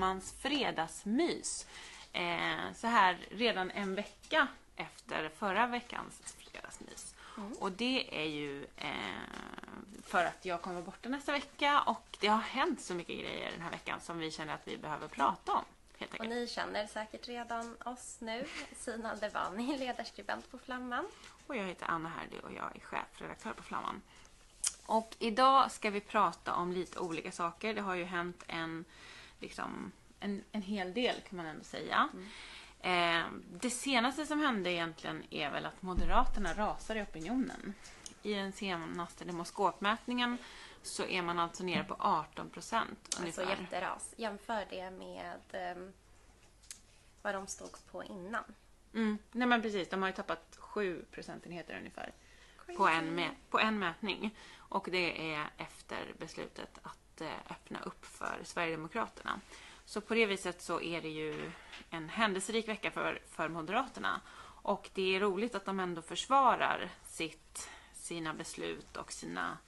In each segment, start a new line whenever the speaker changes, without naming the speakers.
välkomna till Flammans fredagsmys. Eh, så här redan en vecka efter förra veckans fredagsmys. Och det är ju eh, för att jag kommer vara borta nästa vecka och det har hänt så mycket grejer den här veckan som vi känner att vi behöver prata om.
Och ni känner säkert redan oss nu. Sina Devani, ledarskribent på Flamman.
Och jag heter Anna Herdy och jag är chefredaktör på Flamman. Och idag ska vi prata om lite olika saker. Det har ju hänt en, liksom, en, en hel del kan man ändå säga. Eh, det senaste som hände egentligen är väl att Moderaterna rasar i opinionen. I den senaste demoskopmätningen så är man alltså nere på 18 procent
Alltså
ungefär.
jätteras. Jämför det med ehm, vad de stod på innan.
Mm. Nej men precis, de har ju tappat 7 procentenheter ungefär. På en, på en mätning. Och det är efter beslutet att eh, öppna upp för Sverigedemokraterna. Så på det viset så är det ju en händelserik vecka för, för Moderaterna. Och det är roligt att de ändå försvarar sitt, sina beslut och sina...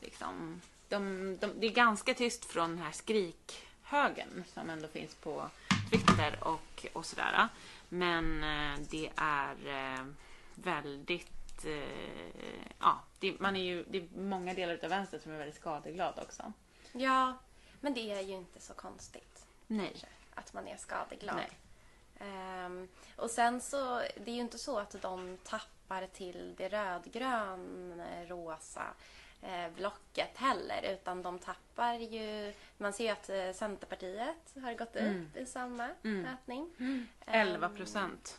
Liksom, de, de, det är ganska tyst från den här skrikhögen som ändå finns på Twitter och, och sådär. Men eh, det är eh, väldigt... Eh, ja, det, man är ju, det är många delar av vänstern som är väldigt skadeglad också.
Ja, men det är ju inte så konstigt
Nej.
att man är skadeglad.
Nej.
Ehm, och sen så, det är ju inte så att de tappar till det rödgrön eh, rosa blocket heller utan de tappar ju, man ser ju att eh, Centerpartiet har gått upp i samma mätning.
11 procent.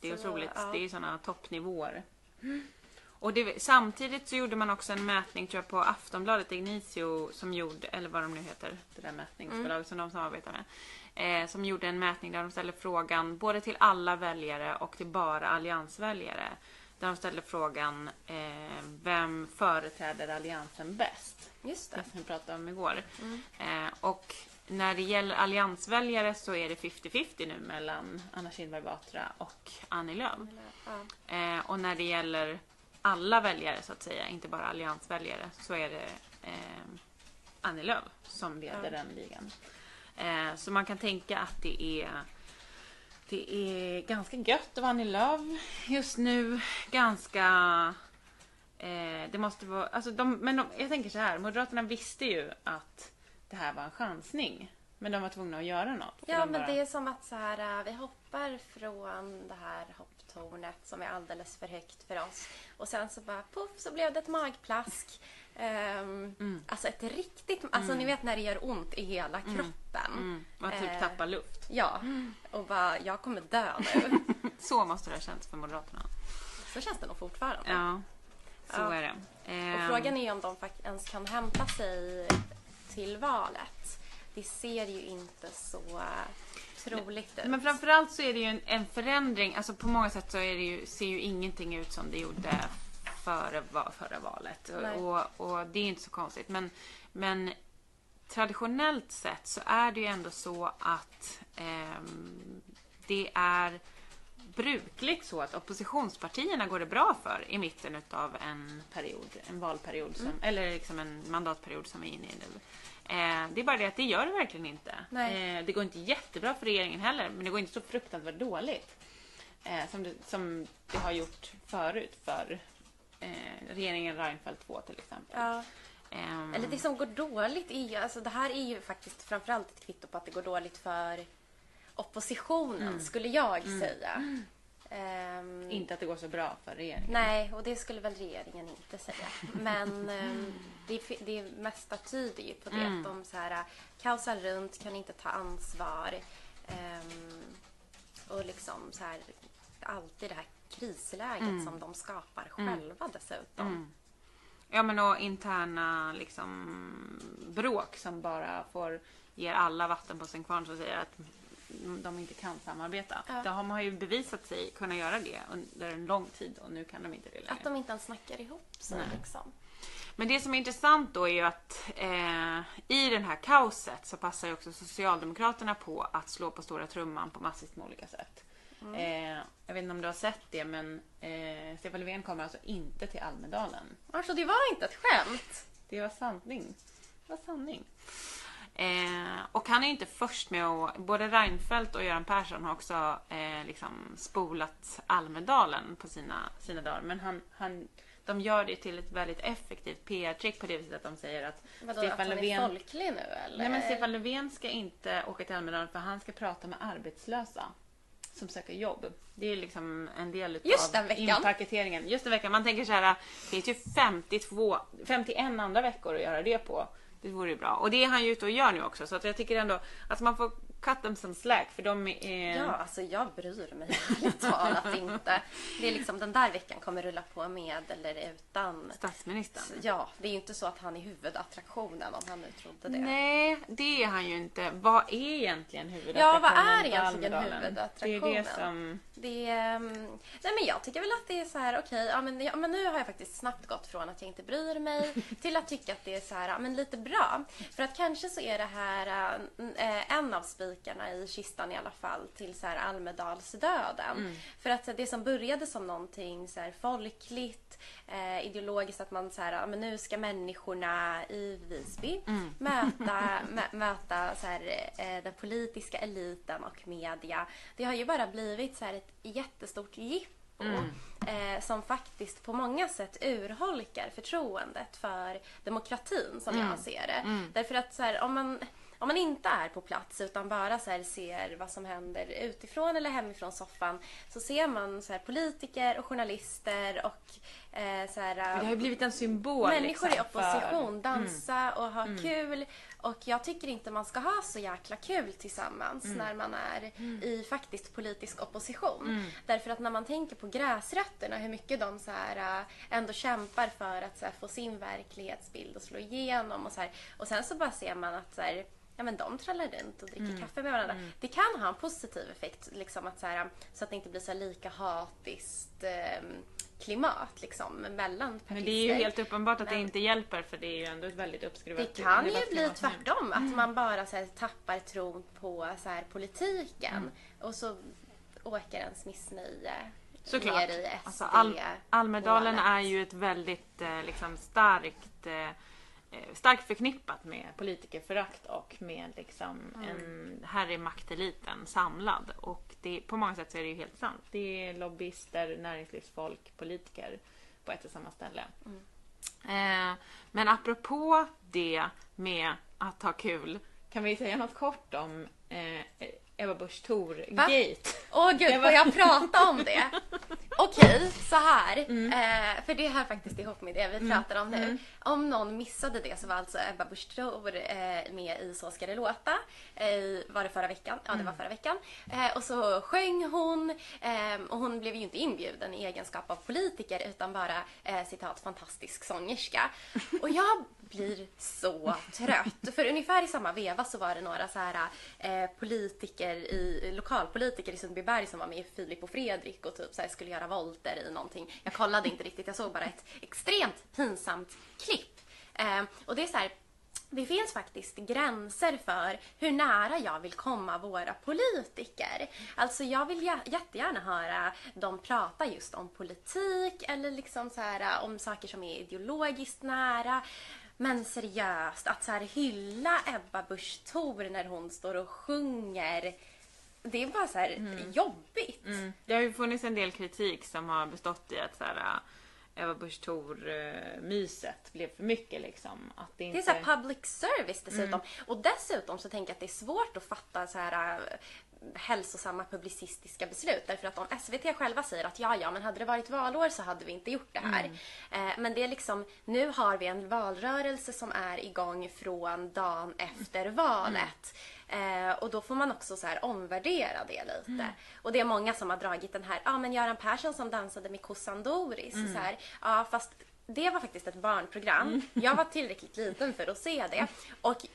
Det är
så,
otroligt.
ja.
Det är sådana toppnivåer. Och det, samtidigt så gjorde man också en mätning tror jag på Aftonbladet, Ignicio som gjorde, eller vad de nu heter, det där mätningsbolaget som de samarbetar med. Eh, som gjorde en mätning där de ställde frågan både till alla väljare och till bara alliansväljare. Där de ställde frågan eh, vem företräder alliansen bäst?
Just det.
Det som vi pratade om igår. Eh, och när det gäller alliansväljare så är det 50-50 nu mellan Anna Kinberg Batra och Annie Lööf. Eh, och när det gäller alla väljare så att säga, inte bara alliansväljare, så är det eh, Annie Lööf som leder den ligan. Eh, så man kan tänka att det är det är ganska gött att vara Annie Lööf just nu. Ganska... Eh, det måste vara... Alltså de, men de, jag tänker så här, Moderaterna visste ju att det här var en chansning. Men de var tvungna att göra något.
Ja,
de
men
bara-
det är som att så här, äh, vi hoppar från det här hopptornet som är alldeles för högt för oss. Och sen så bara poff så blev det ett magplask. Ehm,
Mm.
Alltså ett riktigt, alltså ni vet när det gör ont i hela kroppen.
Mm, och typ
Eh,
tappa luft.
Ja, och bara jag kommer dö nu.
Så måste det ha känts för Moderaterna.
så känns det nog fortfarande.
Ja, så
Ja.
är det.
Och
Ehm,
frågan är om de ens kan hämta sig till valet. Det ser ju inte så äh, troligt ut.
Men framförallt så är det ju en, en förändring. Alltså på många sätt så är det ju, ser ju ingenting ut som det gjorde före, förra valet. Och, och det är inte så konstigt. Men, men traditionellt sett så är det ju ändå så att ehm, det är brukligt så att oppositionspartierna går det bra för i mitten av en period, en valperiod, som, eller liksom en mandatperiod som vi är inne i nu. Eh, det är bara det att det gör det verkligen inte. Eh, det går inte jättebra för regeringen heller, men det går inte så fruktansvärt dåligt. Eh, som, det, som det har gjort förut för eh, regeringen Reinfeldt 2 till exempel.
Ja.
Ehm,
Eller det som går dåligt är ju, alltså det här är ju faktiskt framförallt ett kvitto på att det går dåligt för oppositionen, skulle jag säga. Ehm,
Inte att det går så bra för regeringen.
nej, och det skulle väl regeringen inte säga. Men ehm, det, det mesta tyder ju på det. Att de så här, äh, kaosar runt, kan inte ta ansvar. ehm, och liksom så här, alltid det här krisläget som de skapar själva dessutom.
Ja men och interna liksom bråk som bara får ger alla vatten på sin kvarn som säger att de inte kan samarbeta.
Ja.
Då har man ju bevisat sig kunna göra det under en lång tid och nu kan de inte det längre.
Att de inte ens snackar ihop sig liksom.
Men det som är intressant då är ju att eh, i det här kaoset så passar ju också Socialdemokraterna på att slå på stora trumman på massivt med olika sätt. Eh, jag vet inte om du har sett det men eh, Stefan Löfven kommer alltså inte till Almedalen.
Alltså det var inte ett skämt.
Det var sanning. Det var sanning. Eh, och han är inte först med att, både Reinfeldt och Göran Persson har också eh, liksom spolat Almedalen på sina, sina dagar. Men han, han, de gör det till ett väldigt effektivt PR-trick på det viset att de säger att
Vadå, Stefan att han Löfven... är folklig nu eller?
Nej men Stefan Löfven ska inte åka till Almedalen för han ska prata med arbetslösa som söker jobb. Det är liksom en del
Just av
inpaketeringen. Just den veckan. Man tänker så här, det finns ju 52, 51 andra veckor att göra det på. Det vore ju bra. Och det är han ju ute och gör nu också. Så att jag tycker ändå att man får cut them some slack för de är...
Ja, alltså jag bryr mig ärligt talat inte. Det är liksom den där veckan kommer rulla på med eller utan
statsministern.
Ja, det är ju inte så att han är huvudattraktionen om han nu trodde det.
Nej, det är han ju inte. Vad är egentligen huvudattraktionen?
Ja, vad är egentligen huvudattraktionen?
Det är det som...
Det är, nej men jag tycker väl att det är så här, okej, okay, ja, men, ja, men nu har jag faktiskt snabbt gått från att jag inte bryr mig till att tycka att det är så här, ja, men lite bra. För att kanske så är det här äh, en av spikarna i kistan i alla fall till så här Almedalsdöden. Mm. För att det som började som någonting så här folkligt, eh, ideologiskt att man så här, men nu ska människorna i Visby mm. möta, möta så här, eh, den politiska eliten och media. Det har ju bara blivit så här ett jättestort jippo Mm. Eh, som faktiskt på många sätt urholkar förtroendet för demokratin som mm. jag ser det. Mm. Därför att så här, om man om man inte är på plats utan bara så ser vad som händer utifrån eller hemifrån soffan så ser man så politiker och journalister och eh, så här,
Det har ju blivit en symbol.
Människor liksom, i opposition, för... dansa mm. och ha mm. kul. Och jag tycker inte man ska ha så jäkla kul tillsammans mm. när man är mm. i faktiskt politisk opposition. Mm. Därför att när man tänker på gräsrötterna, hur mycket de så här, äh, ändå kämpar för att här, få sin verklighetsbild att slå igenom och så här, Och sen så bara ser man att så här, ja, men de trallar runt och dricker mm. kaffe med varandra. Mm. Det kan ha en positiv effekt liksom att så, här, så att det inte blir så lika hatiskt eh, klimat liksom, mellan partister.
Men det är ju helt uppenbart att men, det inte hjälper för det är ju ändå ett väldigt uppskruvat
Det kan ju bli tvärtom, att mm. man bara så här, tappar tron på så här, politiken mm. och så åker ens missnöje
Såklart. ner i SD. Alltså, Al Almedalen är ju ett väldigt eh, liksom, starkt eh, Eh, starkt förknippat med politikerförakt och med liksom mm. en, här är makteliten samlad. Och det, på många sätt så är det ju helt sant. Det är lobbyister, näringslivsfolk, politiker på ett och samma ställe. Mm. Eh, men apropå det med att ha kul, kan vi säga något kort om eh, Ebba Busch Thor-gate.
Åh oh, gud, får jag prata om det? Okej, okay, så här. Mm. Eh, för det hör faktiskt ihop med det vi mm. pratar om nu. Mm. Om någon missade det så var alltså Ebba Busch Thor eh, med i Så ska det låta. Eh, var det förra veckan? Ja, det var mm. förra veckan. Eh, och så sjöng hon. Eh, och hon blev ju inte inbjuden i egenskap av politiker utan bara eh, citat fantastisk sångerska. Och jag blir så trött. För ungefär i samma veva så var det några så här politiker i, lokalpolitiker i Sundbyberg som var med i Filip och Fredrik och typ så här, skulle göra volter i någonting. Jag kollade inte riktigt, jag såg bara ett extremt pinsamt klipp. Eh, och det är så här, det finns faktiskt gränser för hur nära jag vill komma våra politiker. Alltså jag vill jättegärna höra dem prata just om politik eller liksom så här, om saker som är ideologiskt nära. Men seriöst, att så här hylla Ebba Busch Thor när hon står och sjunger det är bara så här mm. jobbigt. Mm.
Det har ju funnits en del kritik som har bestått i att så här, Eva Busch Thor-myset blev för mycket liksom. Att
det, inte... det är så public service dessutom. Mm. Och dessutom så tänker jag att det är svårt att fatta så här äh, hälsosamma publicistiska beslut. Därför att om SVT själva säger att ja, ja, men hade det varit valår så hade vi inte gjort det här. Mm. Eh, men det är liksom, nu har vi en valrörelse som är igång från dagen efter valet. Eh, och då får man också så här omvärdera det lite. Mm. Och det är många som har dragit den här, ja ah, men Göran Persson som dansade med kossan Doris. Mm. Så här, ja fast det var faktiskt ett barnprogram. Mm. Jag var tillräckligt liten för att se det. Och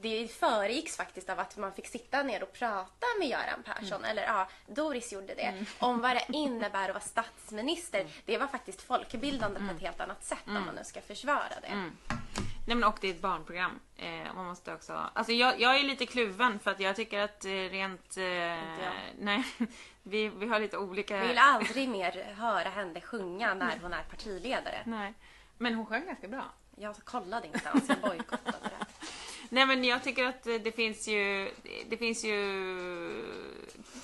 det föregicks faktiskt av att man fick sitta ner och prata med Göran Persson, mm. eller ja, Doris gjorde det, mm. om vad det innebär att vara statsminister. Mm. Det var faktiskt folkbildande på ett mm. helt annat sätt om man nu ska försvara det.
Nej men och det är ett barnprogram. Eh, man måste också... Alltså jag, jag är lite kluven för att jag tycker att eh, rent... Eh, nej, vi, vi har lite olika...
Jag vill aldrig mer höra henne sjunga när hon är partiledare.
Nej. Men hon sjöng ganska bra.
Jag kollade inte ens, jag bojkottade det.
Nej men jag tycker att det finns ju, det finns ju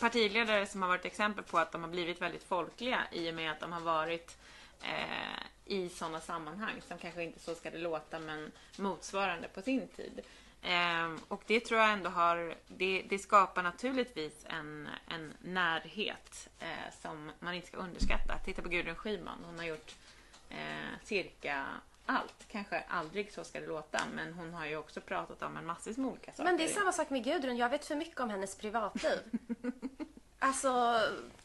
partiledare som har varit exempel på att de har blivit väldigt folkliga i och med att de har varit eh, i sådana sammanhang som kanske inte så ska det låta men motsvarande på sin tid. Eh, och det tror jag ändå har, det, det skapar naturligtvis en, en närhet eh, som man inte ska underskatta. Titta på Gudrun Schyman, hon har gjort eh, cirka allt. Kanske aldrig så ska det låta, men hon har ju också pratat om en massvis med olika saker.
Men det är samma sak med Gudrun. Jag vet för mycket om hennes privatliv. alltså...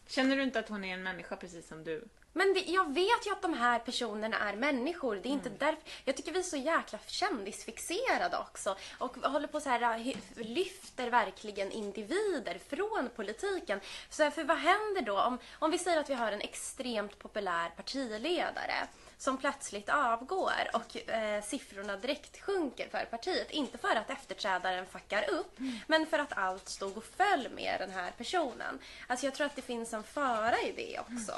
Känner du inte att hon är en människa precis som du?
Men det, jag vet ju att de här personerna är människor. Det är inte därför. Jag tycker vi är så jäkla kändisfixerade också. Och håller på så här, hy- lyfter verkligen individer från politiken. Så för vad händer då om, om vi säger att vi har en extremt populär partiledare som plötsligt avgår och eh, siffrorna direkt sjunker för partiet. Inte för att efterträdaren fuckar upp, men för att allt stod och föll med den här personen. Alltså jag tror att det finns en fara i det också.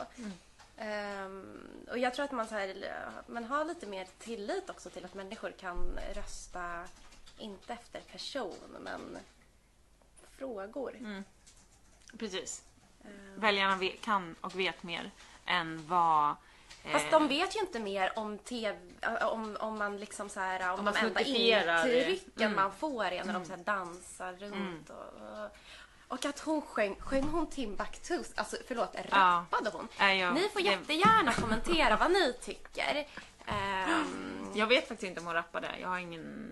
Ehm, och jag tror att man, så här, man har lite mer tillit också till att människor kan rösta, inte efter person, men frågor.
Precis. Väljarna vet, kan och vet mer än vad eh,
Fast de vet ju inte mer om TV, om, om man liksom så här, om,
Om man
de enda intrycken
Mm.
man får är när de så här dansar runt och, och att hon sjöng, sjöng hon Timbuktu, alltså förlåt, rappade hon?
Nej, jag-
ni får jättegärna kommentera vad ni tycker. Ehm,
Jag vet faktiskt inte om hon rappade. Jag har ingen...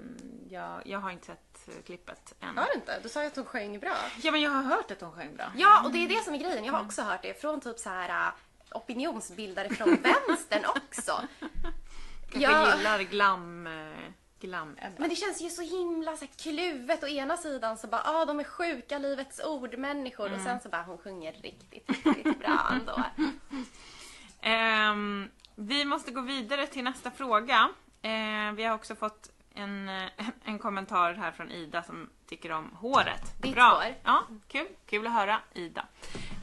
Jag, jag har inte sett eh, klippet än.
har du inte? Du sa ju att hon sjöng bra.
Ja, men jag har hört att hon sjöng bra.
Ja, och det är det som är grejen. Jag har också hört det från typ så här äh, opinionsbildare från vänstern också.
Kanske
Ja.
gillar glam... glam Ebba.
Men det känns ju så himla så här kluvet. Å ena sidan så bara, ah, de är sjuka livets ord-människor. Och sen så bara, hon sjunger riktigt, riktigt bra ändå.
Ehm, vi måste gå vidare till nästa fråga. Eh, vi har också fått en, eh, en kommentar här från Ida som tycker om håret.
Ditt
Bra.
hår.
Ja, kul. Kul att höra Ida.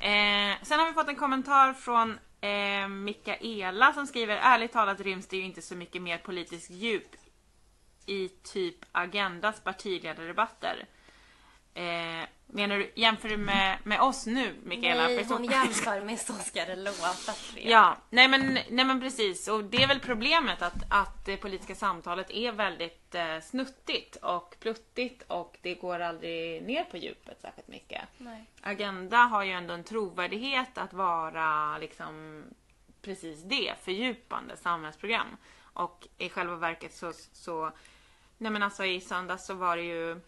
Eh, sen har vi fått en kommentar från eh, Mikaela som skriver Ärligt talat ryms det ju inte så mycket mer politisk djup i typ Agendas partiledardebatter. Eh, menar du, jämför du med, med oss nu Mikaela?
Nej, hon jämför med Så ska det låta.
Ja, nej men, nej men precis. Och det är väl problemet att, att det politiska samtalet är väldigt eh, snuttigt och pluttigt och det går aldrig ner på djupet särskilt mycket.
Nej.
Agenda har ju ändå en trovärdighet att vara liksom precis det, fördjupande samhällsprogram. Och i själva verket så, så nej men alltså i söndags så var det ju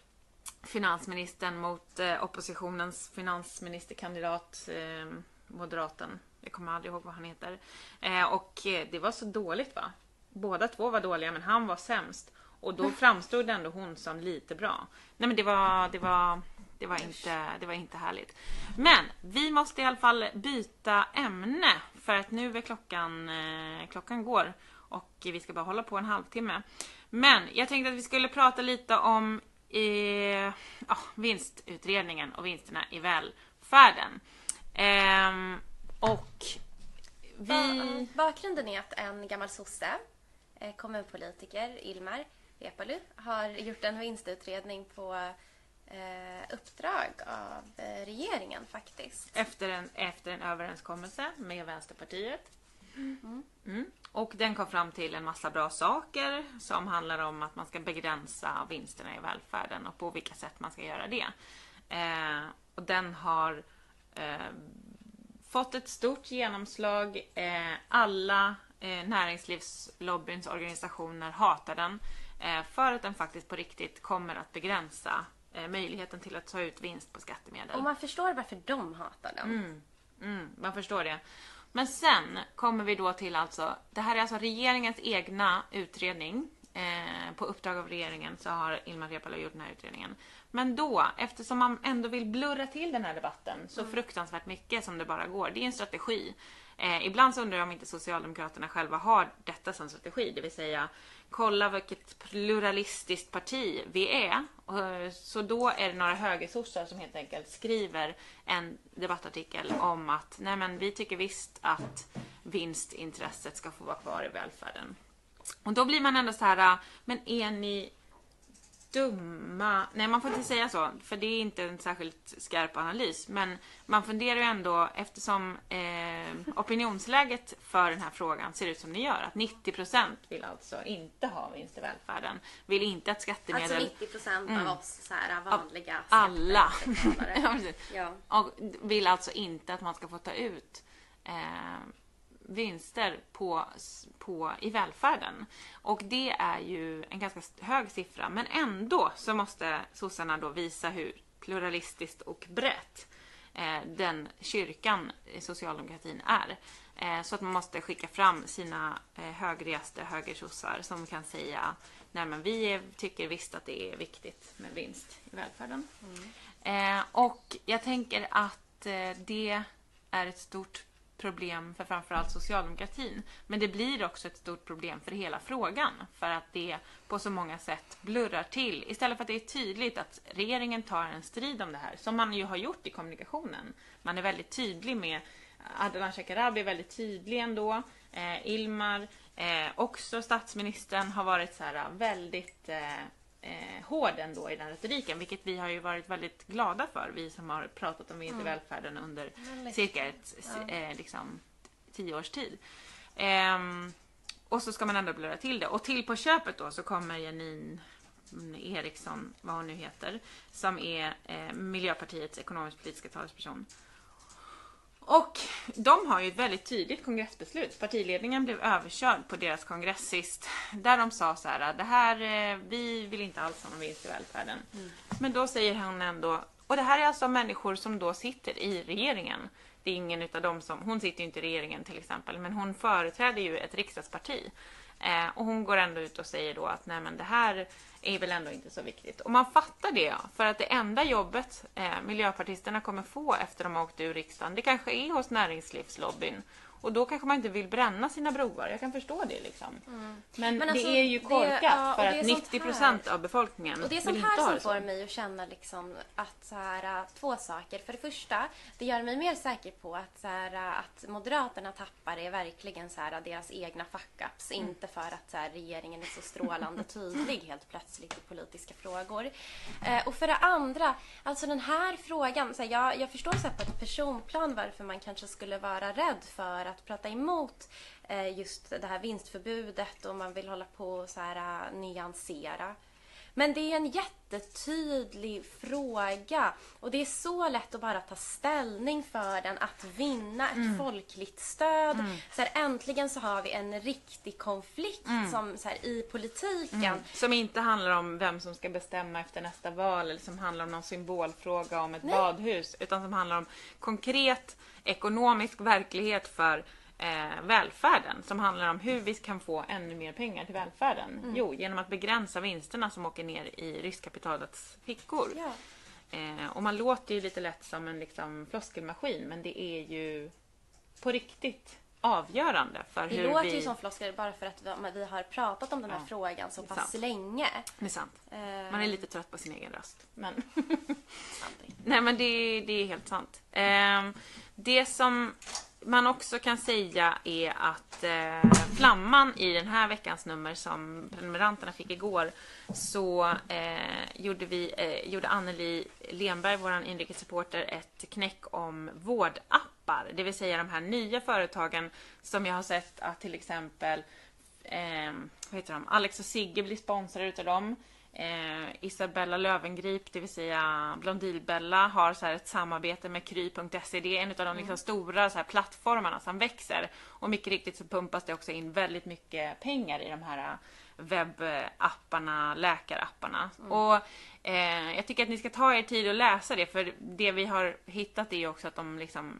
finansministern mot eh, oppositionens finansministerkandidat, eh, moderaten. Jag kommer aldrig ihåg vad han heter. Eh, och eh, det var så dåligt va? Båda två var dåliga men han var sämst. Och då framstod ändå hon som lite bra. Nej men det var, det var, det var, inte, det var inte härligt. Men vi måste i alla fall byta ämne för att nu är klockan, eh, klockan går och vi ska bara hålla på en halvtimme. Men jag tänkte att vi skulle prata lite om eh, ja, vinstutredningen och vinsterna i välfärden. Ehm, och vi...
Ba- Bakgrunden är att en gammal sosse, eh, kommunpolitiker, Ilmar Reepalu, har gjort en vinstutredning på eh, uppdrag av eh, regeringen faktiskt.
Efter en, efter en överenskommelse med Vänsterpartiet. Mm. Och den kom fram till en massa bra saker som handlar om att man ska begränsa vinsterna i välfärden och på vilka sätt man ska göra det. Eh, och den har eh, fått ett stort genomslag. Eh, alla eh, näringslivslobbyns organisationer hatar den eh, för att den faktiskt på riktigt kommer att begränsa eh, möjligheten till att ta ut vinst på skattemedel.
Och man förstår varför de hatar den.
Mm, man förstår det. Men sen kommer vi då till alltså, det här är alltså regeringens egna utredning. Eh, på uppdrag av regeringen så har Ilmar Reepalu gjort den här utredningen. Men då, eftersom man ändå vill blurra till den här debatten så fruktansvärt mycket som det bara går. Det är en strategi. Eh, ibland så undrar jag om inte Socialdemokraterna själva har detta som strategi. Det vill säga, kolla vilket pluralistiskt parti vi är. Eh, så då är det några högersossar som helt enkelt skriver en debattartikel om att nej men vi tycker visst att vinstintresset ska få vara kvar i välfärden. Och då blir man ändå så här, men är ni dumma, nej man får inte säga så för det är inte en särskilt skarp analys men man funderar ju ändå eftersom eh, opinionsläget för den här frågan ser ut som det gör att 90% vill alltså inte ha vinst i välfärden. Vill inte att skattemedel...
Alltså 90% mm. av oss så här vanliga
Alla!
ja,
ja. Och vill alltså inte att man ska få ta ut eh, vinster på, på, i välfärden. Och det är ju en ganska hög siffra. Men ändå så måste sossarna då visa hur pluralistiskt och brett eh, den kyrkan socialdemokratin är. Eh, så att man måste skicka fram sina eh, högreste högersossar som kan säga Nej men vi tycker visst att det är viktigt med vinst i välfärden. Mm. Eh, och jag tänker att eh, det är ett stort problem för framförallt socialdemokratin. Men det blir också ett stort problem för hela frågan. För att det på så många sätt blurrar till. Istället för att det är tydligt att regeringen tar en strid om det här, som man ju har gjort i kommunikationen. Man är väldigt tydlig med Ardalan Shekarabi är väldigt tydlig ändå. Eh, Ilmar, eh, också statsministern har varit så här väldigt eh, eh, hård ändå i den retoriken, vilket vi har ju varit väldigt glada för, vi som har pratat om i mm. välfärden under cirka ett, ja. eh, liksom, tio års tid. Eh, och så ska man ändå blurra till det. Och till på köpet då så kommer Janine Eriksson, vad hon nu heter, som är eh, Miljöpartiets ekonomisk-politiska talesperson. Och de har ju ett väldigt tydligt kongressbeslut. Partiledningen blev överkörd på deras kongress sist. Där de sa så här, det här, eh, vi vill inte alls ha någon vinst i välfärden. Mm. Men då säger hon ändå, och det här är alltså människor som då sitter i regeringen. Det är ingen utav dem som, hon sitter ju inte i regeringen till exempel, men hon företräder ju ett riksdagsparti. Eh, och hon går ändå ut och säger då att nej men det här är väl ändå inte så viktigt. Och man fattar det, för att det enda jobbet eh, miljöpartisterna kommer få efter de har åkt ur riksdagen, det kanske är hos näringslivslobbyn. Och då kanske man inte vill bränna sina broar. Jag kan förstå det liksom. Mm. Men, Men alltså, det är ju korkat det, ja, för att 90 procent av befolkningen
Och det är sånt här som får mig att känna liksom att så här, äh, två saker. För det första, det gör mig mer säker på att, så här, äh, att Moderaterna tappar är verkligen så här, deras egna fuck-ups. Mm. Inte för att så här, regeringen är så strålande tydlig helt plötsligt i politiska frågor. Eh, och för det andra, alltså den här frågan. Så här, jag, jag förstår så på ett personplan varför man kanske skulle vara rädd för att prata emot eh, just det här vinstförbudet och man vill hålla på och så här, eh, nyansera. Men det är en jättetydlig fråga och det är så lätt att bara ta ställning för den, att vinna ett mm. folkligt stöd. Mm. Så här, äntligen så har vi en riktig konflikt mm. som, så här, i politiken. Mm.
Som inte handlar om vem som ska bestämma efter nästa val eller som handlar om någon symbolfråga om ett Nej. badhus. Utan som handlar om konkret ekonomisk verklighet för eh, välfärden som handlar om hur vi kan få ännu mer pengar till välfärden. Mm. Jo, genom att begränsa vinsterna som åker ner i riskkapitalets fickor. Ja. Eh, och man låter ju lite lätt som en liksom, floskelmaskin men det är ju på riktigt avgörande för
det
hur
vi... Det låter ju som floskler bara för att vi har pratat om den här ja, frågan så pass sant. länge.
Det är sant. Man är lite trött på sin egen röst. Men Nej men det, det, är helt sant. Ehm, det som man också kan säga är att eh, Flamman i den här veckans nummer som prenumeranterna fick igår så eh, gjorde, vi, eh, gjorde Anneli Lenberg, vår inrikesreporter, ett knäck om vårdappar. Det vill säga de här nya företagen som jag har sett att till exempel eh, vad heter de? Alex och Sigge blir sponsrade utav dem. Eh, Isabella Lövengrip, det vill säga Blondilbella, har så ett samarbete med Kry.se. Det är en av de liksom mm. stora så här, plattformarna som växer. Och mycket riktigt så pumpas det också in väldigt mycket pengar i de här webbapparna, läkarapparna. Mm. Och eh, jag tycker att ni ska ta er tid att läsa det för det vi har hittat är också att de liksom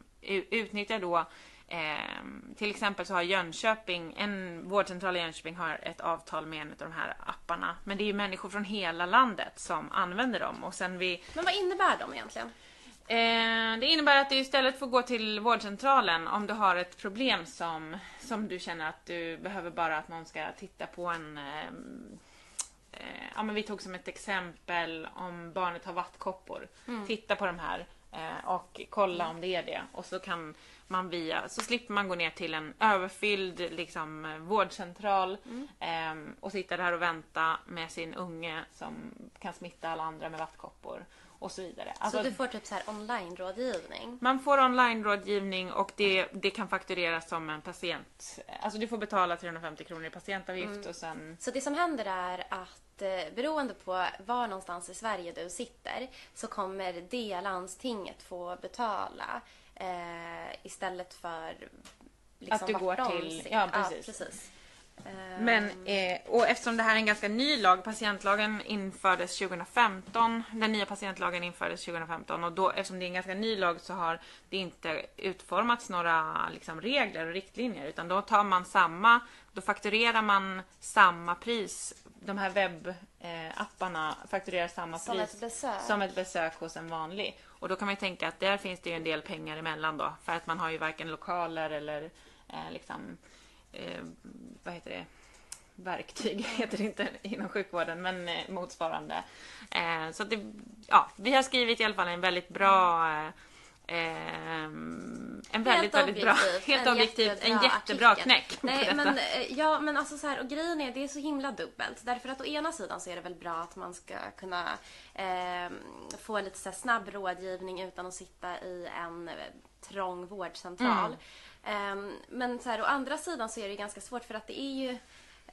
utnyttjar då Eh, till exempel så har Jönköping, en vårdcentral i Jönköping har ett avtal med en av de här apparna. Men det är ju människor från hela landet som använder dem. Och sen vi...
Men vad innebär de egentligen?
Eh, det innebär att du istället får gå till vårdcentralen om du har ett problem som, som du känner att du behöver bara att någon ska titta på en eh, eh ja, men vi tog som ett exempel om barnet har vattkoppor. Mm. Titta på de här eh, och kolla om det är det. Och så kan man via, så slipper man gå ner till en överfylld liksom, vårdcentral eh, och sitta där och vänta med sin unge som kan smitta alla andra med vattkoppor och så vidare. Alltså,
Så du får typ så här online-rådgivning?
man får online-rådgivning och det, det kan faktureras som en patient. Alltså du får betala 350 kronor i patientavgift och sen...
Så det som händer är att eh, beroende på var någonstans i Sverige du sitter så kommer det landstinget få betala eh, istället för liksom,
Att du går till- ja, precis.
precis. Eh,
Men, eh, och eftersom det här är en ganska ny lag, patientlagen infördes 2015, den nya patientlagen infördes 2015 och då, eftersom det är en ganska ny lag så har det inte utformats några liksom, regler och riktlinjer utan då tar man samma, då fakturerar man samma pris. De här webbapparna fakturerar samma
Som
pris
ett
som ett besök hos en vanlig. Och då kan man ju tänka att där finns det ju en del pengar emellan då för att man har ju varken lokaler eller eh, liksom eh, vad heter det? Verktyg heter det inte inom sjukvården, men eh, motsvarande. Eh, så att det, ja, vi har skrivit i alla fall en väldigt bra eh, en väldigt, väldigt bra, helt
en
objektivt, en jättebra
artikel.
knäck
Nej, men, eh, ja, men alltså så här, och grejen är, det är så himla dubbelt. Därför att å ena sidan så är det väl bra att man ska kunna eh, få lite så här snabb rådgivning utan att sitta i en eh, trång vårdcentral.
Mm.
Eh, men så här, å andra sidan så är det ganska svårt för att det är ju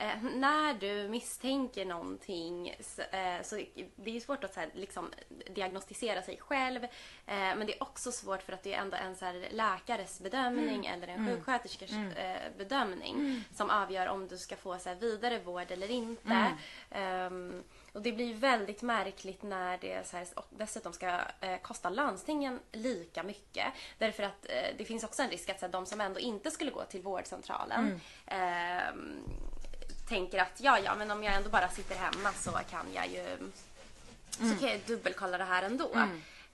Eh, när du misstänker någonting så, eh, så det är ju svårt att så här, liksom, diagnostisera sig själv. Eh, men det är också svårt för att det är ändå en så här, läkares bedömning eller en sjuksköterskas eh, bedömning som avgör om du ska få så här, vidare vård eller inte. Ehm, och det blir väldigt märkligt när det så här, dessutom ska eh, kosta landstingen lika mycket. Därför att eh, det finns också en risk att så här, de som ändå inte skulle gå till vårdcentralen ehm, tänker att ja, ja, men om jag ändå bara sitter hemma så kan jag ju så kan jag dubbelkolla det här ändå.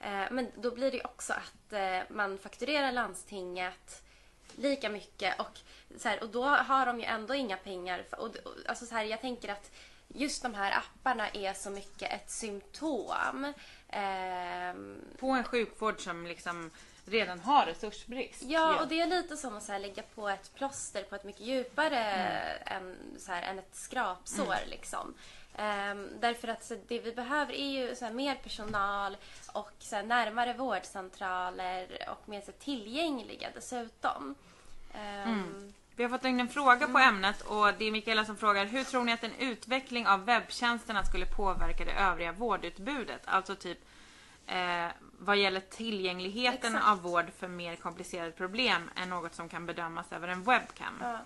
Eh, men då blir det också att eh, man fakturerar landstinget lika mycket och, så här, och då har de ju ändå inga pengar. För, och, och, alltså så här, jag tänker att just de här apparna är så mycket ett symptom. Ehm,
På en sjukvård som liksom redan har resursbrist.
Ja, och det är lite som att så här, lägga på ett plåster på ett mycket djupare än, så här, än ett skrapsår. Liksom. Ehm, därför att så, det vi behöver är ju så här, mer personal och så här, närmare vårdcentraler och mer så här, tillgängliga dessutom. Ehm,
Vi har fått in en fråga på ämnet och det är Mikaela som frågar Hur tror ni att en utveckling av webbtjänsterna skulle påverka det övriga vårdutbudet? Alltså typ eh, vad gäller tillgängligheten
Exakt.
av vård för mer komplicerade problem är något som kan bedömas över en webcam.
Ja.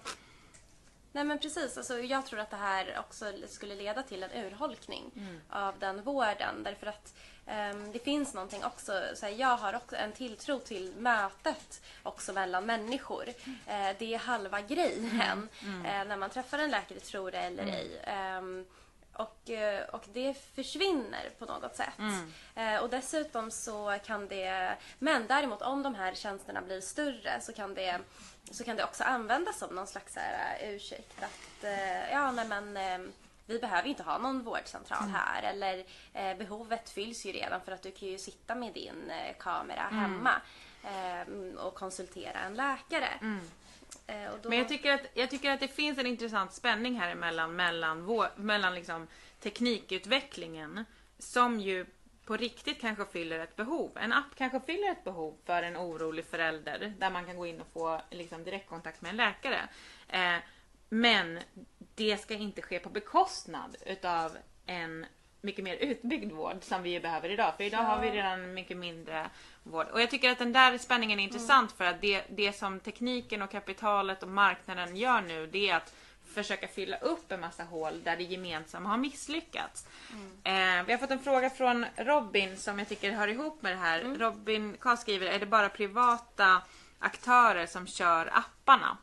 Nej men precis, alltså, jag tror att det här också skulle leda till en urholkning av den vården. Därför att ehm, det finns någonting också, så här, jag har också en tilltro till mötet också mellan människor. Eh, det är halva grejen eh, när man träffar en läkare, tror det eller ej. Ehm, och, eh, och det försvinner på något sätt. Eh, och dessutom så kan det, men däremot om de här tjänsterna blir större så kan det, så kan det också användas som någon slags så här, eh, ursäkt att ja nej men vi behöver inte ha någon vårdcentral här. Eller eh, behovet fylls ju redan för att du kan ju sitta med din eh, kamera hemma eh, och konsultera en läkare. Och då,
Men jag tycker, att, jag tycker att det finns en intressant spänning här emellan mellan, vår, mellan liksom teknikutvecklingen som ju på riktigt kanske fyller ett behov. En app kanske fyller ett behov för en orolig förälder där man kan gå in och få liksom, direktkontakt med en läkare. Eh, men det ska inte ske på bekostnad utav en mycket mer utbyggd vård som vi behöver idag. För idag har vi redan mycket mindre vård. Och jag tycker att den där spänningen är intressant för att det, det som tekniken och kapitalet och marknaden gör nu det är att försöka fylla upp en massa hål där det gemensamma har misslyckats. Eh, vi har fått en fråga från Robin som jag tycker hör ihop med det här. Robin K skriver, är det bara privata aktörer som kör apparna?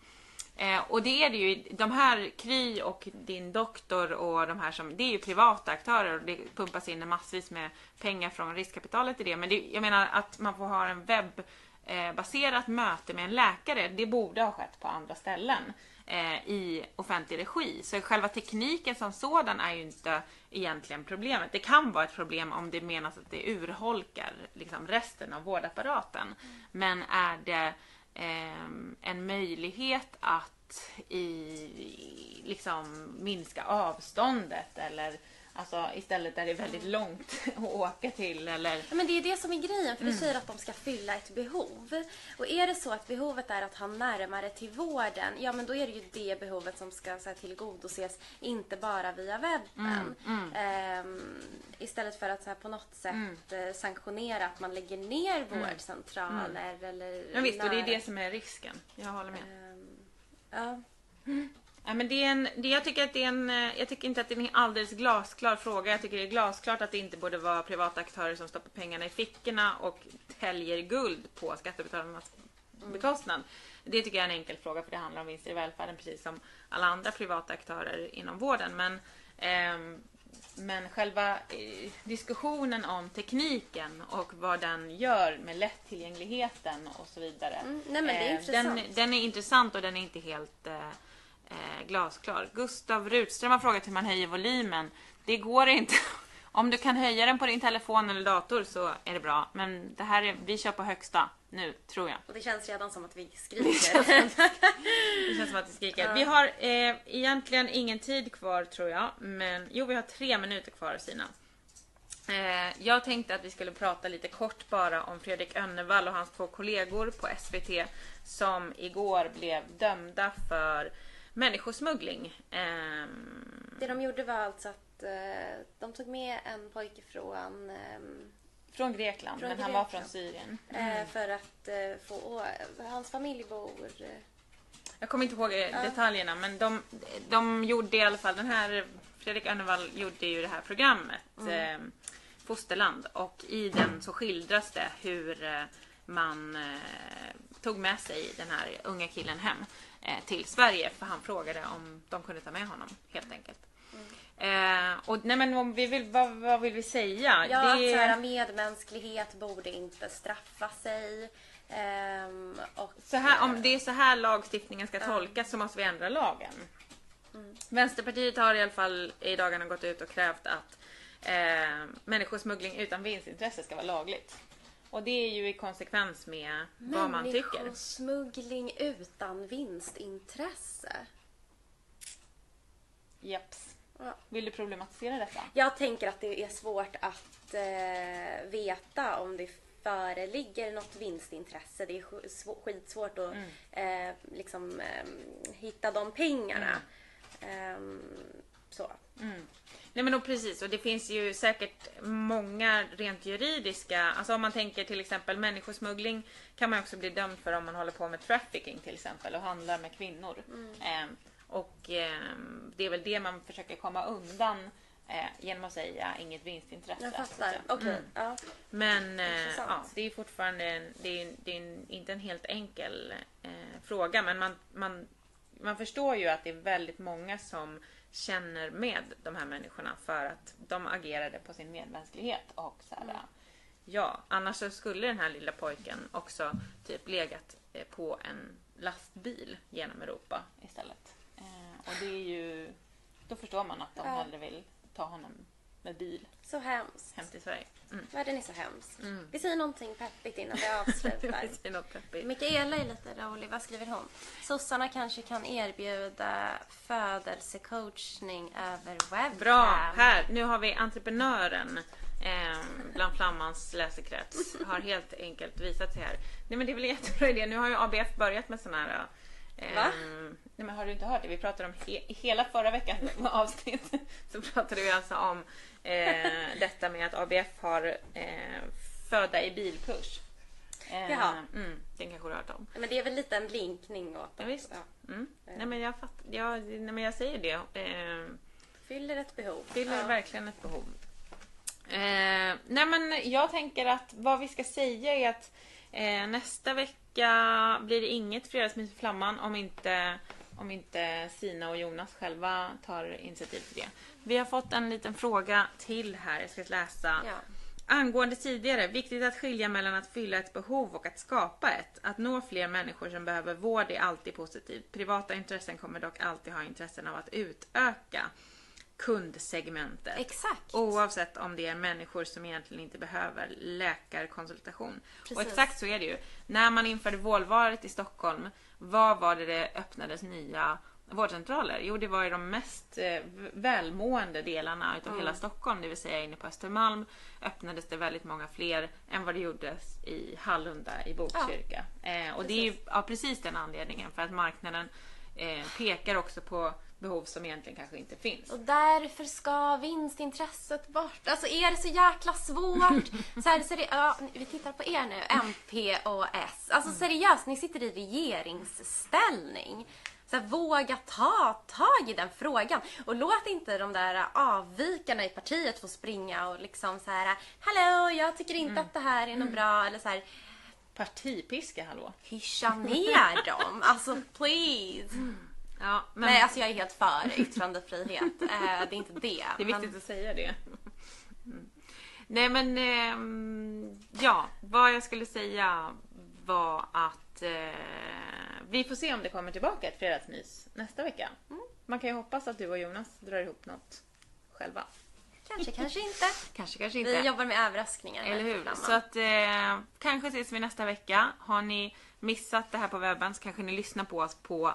Eh, och det är det ju, de här Kry och din doktor och de här som, det är ju privata aktörer och det pumpas in massvis med pengar från riskkapitalet i det. Men det, jag menar att man får ha en webbbaserat möte med en läkare, det borde ha skett på andra ställen. eh, i offentlig regi. Så själva tekniken som sådan är ju inte egentligen problemet. Det kan vara ett problem om det menas att det urholkar liksom, resten av vårdapparaten. Men är det eh, Ehm, en möjlighet att i, liksom, minska avståndet eller Alltså istället där det är väldigt långt att åka till eller...
Ja, men det är det som är grejen, för du säger att de ska fylla ett behov. Och är det så att behovet är att ha närmare till vården, ja men då är det ju det behovet som ska så här, tillgodoses, inte bara via webben. Ehm, istället för att så här, på något sätt eh, sanktionera att man lägger ner vårdcentraler eller...
Ja, visst, och det är
nära-
det som är risken. Jag håller med.
Ehm, ja.
Ja, men det är en, det, jag, tycker att det är en, eh, jag tycker inte att det är en alldeles glasklar fråga. Jag tycker det är glasklart att det inte borde vara privata aktörer som stoppar pengarna i fickorna och täljer guld på skattebetalarnas bekostnad. Det tycker jag är en enkel fråga för det handlar om vinster i välfärden precis som alla andra privata aktörer inom vården. Men, ehm, men själva eh, diskussionen om tekniken och vad den gör med lättillgängligheten och så vidare.
Mm, nej, men det är
eh, den, den är intressant och den är inte helt eh, glasklar. Gustav Rutström har frågat hur man höjer volymen. Det går inte. Om du kan höja den på din telefon eller dator så är det bra. Men det här är, vi kör på högsta nu, tror jag.
Och det känns redan som att vi skriker.
Det känns som att det skriker. Vi har eh, egentligen ingen tid kvar tror jag. Men jo, vi har tre minuter kvar Sina. Eh, jag tänkte att vi skulle prata lite kort bara om Fredrik Önnevall och hans två kollegor på SVT som igår blev dömda för människosmuggling. Ehm,
det de gjorde var alltså att eh, de tog med en pojke från ehm,
från Grekland,
Från
men han var från Syrien.
eh, för att eh, få... hans familj bor...
Jag kommer inte ihåg detaljerna men de, de gjorde i alla fall, den här Fredrik Önnevall gjorde ju det här programmet eh, Fosterland. Och i den så skildras det hur man eh, tog med sig den här unga killen hem. eh, till Sverige för han frågade om de kunde ta med honom helt enkelt. Eh, och nej men om vi vill, vad, vad vill vi säga?
Ja,
Det-
att här, medmänsklighet borde inte straffa sig. Ehm, och,
Så här, om det är så här lagstiftningen ska tolkas så måste vi ändra lagen. Vänsterpartiet har i alla fall i dagarna gått ut och krävt att eh, människosmuggling utan vinstintresse ska vara lagligt. Och det är ju i konsekvens med vad man tycker.
Människosmuggling utan vinstintresse.
Japs.
Ja.
Vill du problematisera detta?
Jag tänker att det är svårt att eh, veta om det föreligger något vinstintresse. Det är sk- svå- skitsvårt att eh, liksom, eh, hitta de pengarna. Ehm, så.
Nej men då precis och det finns ju säkert många rent juridiska, alltså om man tänker till exempel människosmuggling kan man också bli dömd för om man håller på med trafficking till exempel och handlar med kvinnor. Ehm, och ehm, det är väl det man försöker komma undan eh, genom att säga inget vinstintresse.
Jag
så att
fattar.
säga.
Okej.
Mm.
Ja.
Men eh, ja, det är fortfarande en, det är, det är en, inte en helt enkel eh, fråga. Men man, man, man förstår ju att det är väldigt många som känner med de här människorna för att de agerade på sin medmänsklighet. Och så här, Ja, annars så skulle den här lilla pojken också typ legat eh, på en lastbil genom Europa istället. Eh, och det är ju... Då förstår man att de
Ja.
hellre vill ta honom med bil
Så hemskt.
hem till Sverige. Mm.
Världen är så hemsk. Vi säger någonting peppigt innan vi avslutar.
Vi säger något peppigt.
Mikaela är lite rolig. Vad skriver hon? Sossarna kanske kan erbjuda födelsecoachning över webcam.
Bra! Här, nu har vi entreprenören eh, bland Flammans läsekrets. Har helt enkelt visat sig här. Nej men det är väl en jättebra idé. Nu har ju ABF börjat med sådana här eh,
Va?
Nej men har du inte hört det? Vi pratade om he- hela förra veckans avsnitt så pratade vi alltså om eh, detta med att ABF har eh, föda i bilkurs. Eh,
Jaha.
Mm, den kanske du har hört om.
Men det är väl lite en blinkning åt
Ja, visst.
Ja.
Mm. Nej men jag fatt, ja, nej men jag säger det. Eh,
Fyller ett behov.
fyller
Ja.
verkligen ett behov. Eh, nej men jag tänker att vad vi ska säga är att eh, nästa vecka blir det inget Fredagsmys med Flamman om inte, om inte Sina och Jonas själva tar initiativ till det. Vi har fått en liten fråga till här, jag ska läsa.
Ja.
Angående tidigare, viktigt att skilja mellan att fylla ett behov och att skapa ett. Att nå fler människor som behöver vård är alltid positivt. Privata intressen kommer dock alltid ha intressen av att utöka kundsegmentet.
Exakt.
Oavsett om det är människor som egentligen inte behöver läkarkonsultation. Och
Precis.
exakt så är det ju. När man införde vårdvalet i Stockholm, vad var det det öppnades nya vårdcentraler? Jo, det var ju de mest eh, välmående delarna utav hela Stockholm, det vill säga inne på Östermalm öppnades det väldigt många fler än vad det gjordes i Hallunda i Botkyrka. eh, och det är ju av precis den anledningen, för att marknaden eh, pekar också på behov som egentligen kanske inte finns.
Och därför ska vinstintresset bort. Alltså är det så jäkla svårt? Så här, seri- ja, vi tittar på er nu, MP och S. Alltså seriöst, ni sitter i regeringsställning. Så här, våga ta tag i den frågan. Och låt inte de där avvikarna i partiet få springa och liksom så här, hallå, jag tycker inte att det här är något bra. Eller så här,
Partipiska, hallå?
hyscha ner dem. Alltså please.
Ja, men
Nej, alltså jag är helt för yttrandefrihet. Eh, det är inte det.
det är
men-
viktigt att säga det. Mm. Nej men, ehm, ja, vad jag skulle säga var att eh, vi får se om det kommer tillbaka ett fredagsmys nästa vecka. Man kan ju hoppas att du och Jonas drar ihop något själva.
Kanske, kanske inte.
Kanske, kanske inte.
Vi jobbar med överraskningar.
Eller hur? Så att eh, kanske ses vi nästa vecka. Har ni missat det här på webben så kanske ni lyssnar på oss på eh,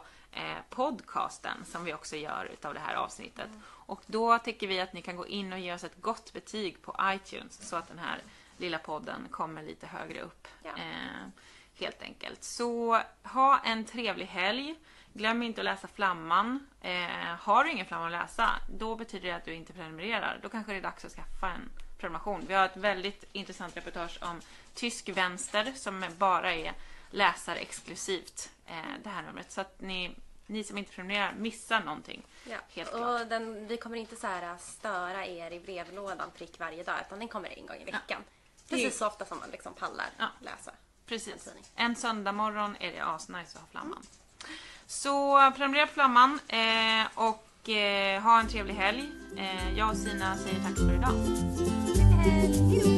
podcasten som vi också gör utav det här avsnittet. Och då tycker vi att ni kan gå in och ge oss ett gott betyg på iTunes så att den här lilla podden kommer lite högre upp.
Ja.
Eh, helt enkelt. Så ha en trevlig helg. Glöm inte att läsa Flamman. Eh, har du ingen Flamman att läsa, då betyder det att du inte prenumererar. Då kanske det är dags att skaffa en prenumeration. Vi har ett väldigt intressant reportage om tysk vänster som bara är läsarexklusivt eh, det här numret. Så att ni, ni som inte prenumererar missar någonting.
Ja.
Helt klart.
och den, vi kommer inte så här störa er i brevlådan prick varje dag utan den kommer en gång i veckan. Precis så ofta som man liksom pallar
Ja.
läsa. en
Precis.
tidning.
En söndag morgon är det asnice att ha Flamman. Så prenumerera på Flamman eh, och eh, ha en trevlig helg. Eh, jag och Sina säger tack för idag.
Helg!